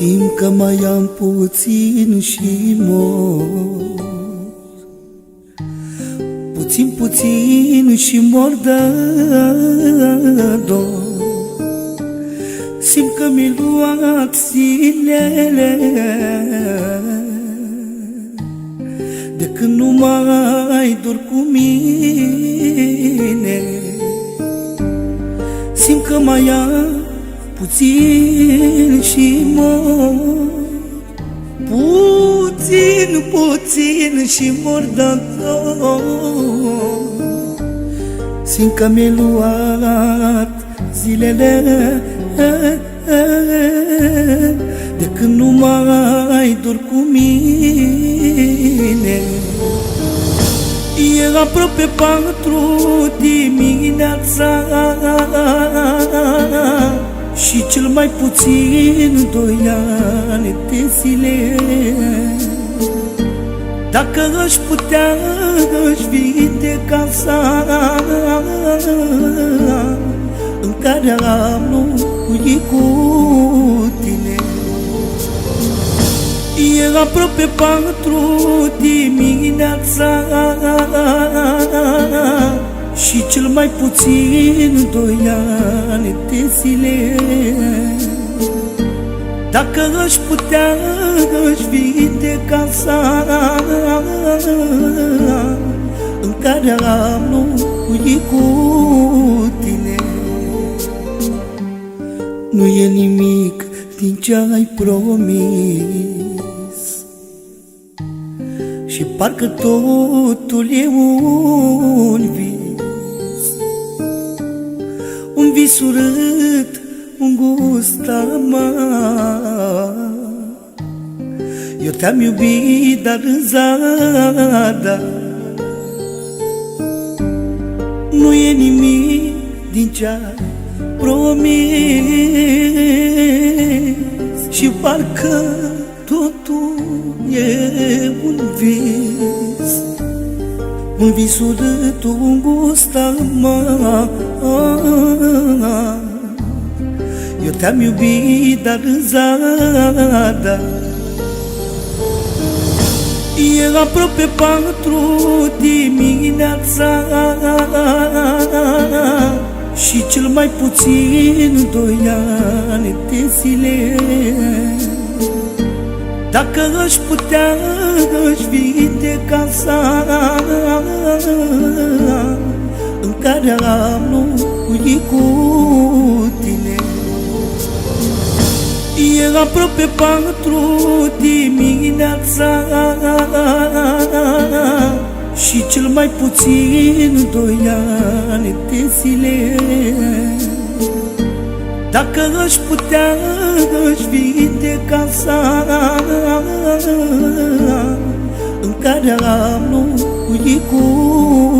Simt că mai am puțin și mor. Puțin, puțin și mor de dor. Simt că mi-ai luat zilele. De când nu mai dur cu mine Simt că mai am puțin și mor. Puțin, puțin și mor de Simt că mi-ai luat zilele De când nu mai dur cu mine. E aproape patru dimineața Și cel mai puțin doi ani de zile. Dacă aș putea, aș vinde casa În care am locuit cu tine. E aproape patru dimineața Și cel mai puțin doi ani de zile. Dacă aș putea, aș vinde casa În care am locuit cu tine. Nu e nimic din ce ai promis. Și parcă totul e un vis. Un vis urât, un gust amar. Eu te-am iubit, dar în zadar. Nu e nimic din ce ai promis. Și parcă totul e un vis. Un vis urât, un gust amar Eu te-am iubit, dar în zadar E aproape patru dimineața. Și cel mai puțin doi ani de zile. Dacă aș putea, aș vinde casa În care am locuit cu tine. E aproape patru dimineața. Și cel mai puțin doi ani de zile. Dacă aș putea, aș vinde casa În care am locuit cu